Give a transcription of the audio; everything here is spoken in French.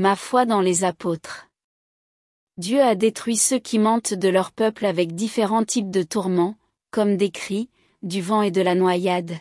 Ma foi dans les apôtres. Dieu a détruit ceux qui mentent de leur peuple avec différents types de tourments, comme des cris, du vent et de la noyade.